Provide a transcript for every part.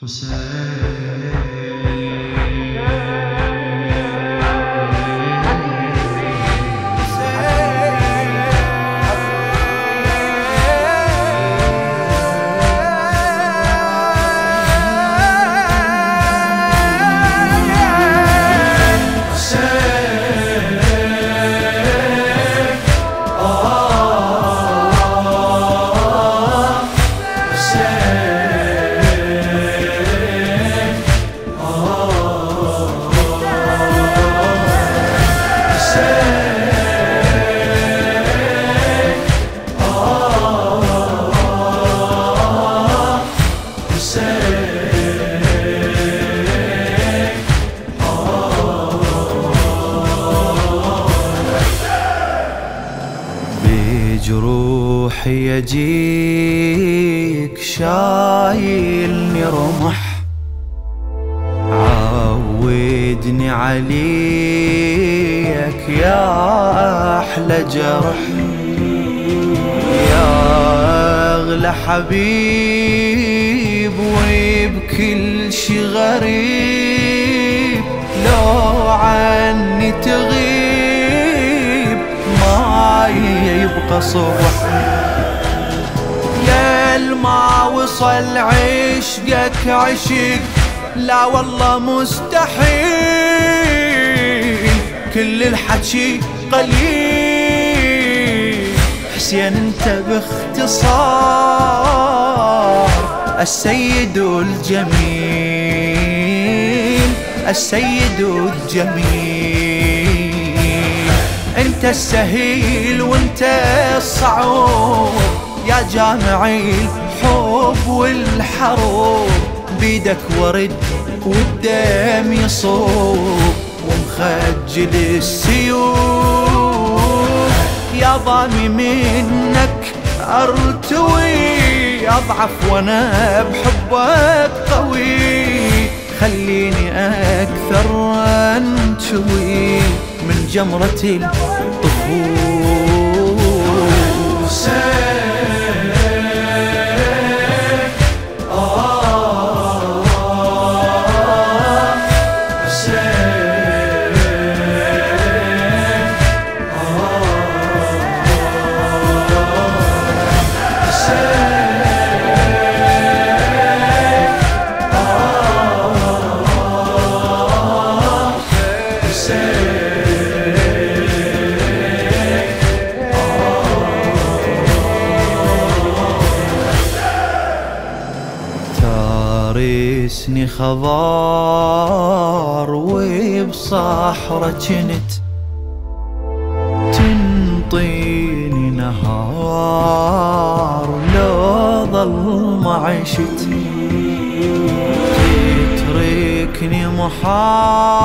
Hussein بجروحي يجيك شايلني رمح عودني عليك يا أحلى جرح. يا أغلى حبيب وبكل شي غريب. لو عني تغيب يبقى ليل ما وصل عشقك عشق. لا والله مستحيل. كل الحكي قليل. حسين انت باختصار. السيد الجميل. السيد الجميل. انت السهيل وانت الصعوب يا جامعي الحب والحروب بيدك ورد والدم يصوب ومخجل السيوف. يا ضامي منك أرتوي أضعف وأنا بحبك قوي خليني أكثر أنتوي. من جمرة الطفول تارسني خضار وبصحرة جنت تنطيني نهار لو ظل عشت. تتركني محال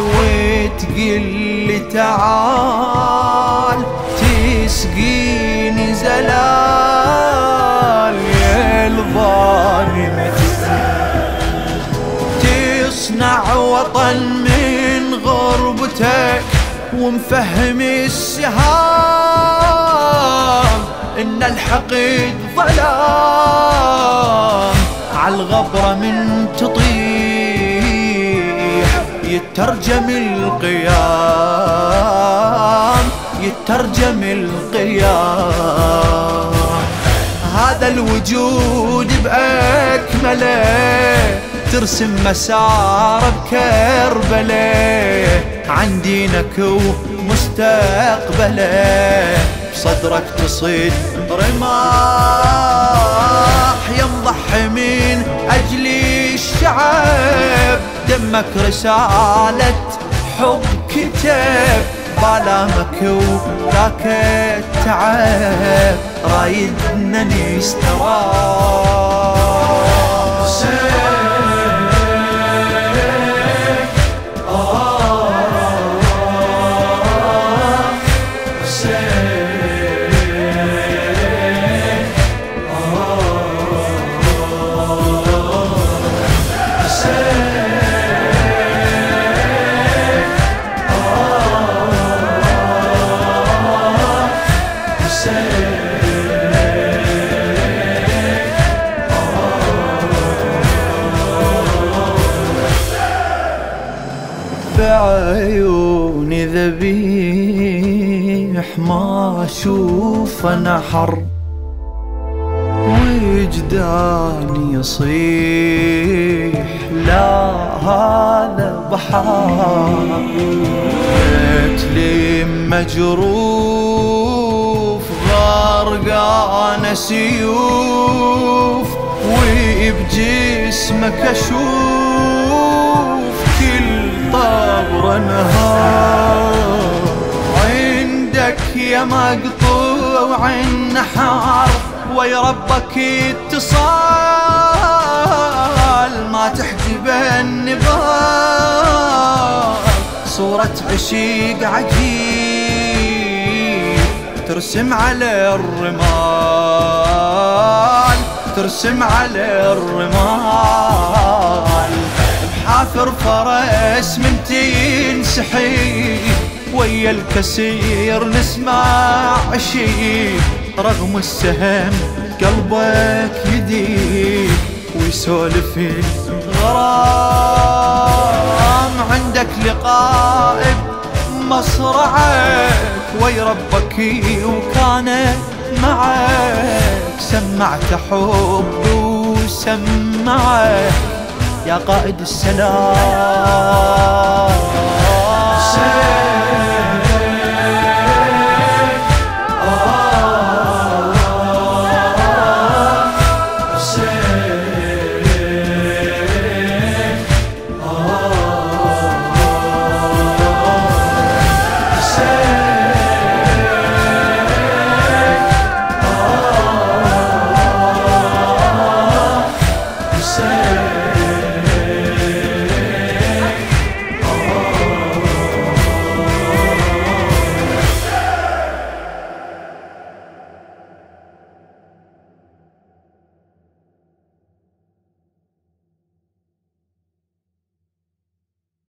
وتقلي تعال تسقيني غربتك ومفهم السهام إن الحقد ظلام. عالغبرة من تطيح يترجم القيام يترجم القيام. هذا الوجود بأكمله ترسم مسار بكربلة. عن دينك ومستقبله بصدرك تصيد رماح. ينضح من أجل الشعب. دمك رسالة حب كتب بالامك وذاك التعب. رايدنا نستراح بعيوني ذبيح ما أشوف نحر. وجداني يصيح لا هذا بحار. لي مجروف غرقان سيوف. وبجسمك أشوف. طبر نهار عندك يا مقطوع النحار ويا ربك اتصال. ما تحجب النبال صورة عشيق عجيب ترسم على الرمال ترسم على الرمال. بحافر فرس من تنسحي ويا الكسير نسمع شيء رغم السهم قلبك يديك ويسولف الغرام عندك لقاء مصرعك وي ربك وكان معك. سمعت حب وسمعك يا قائد السلام.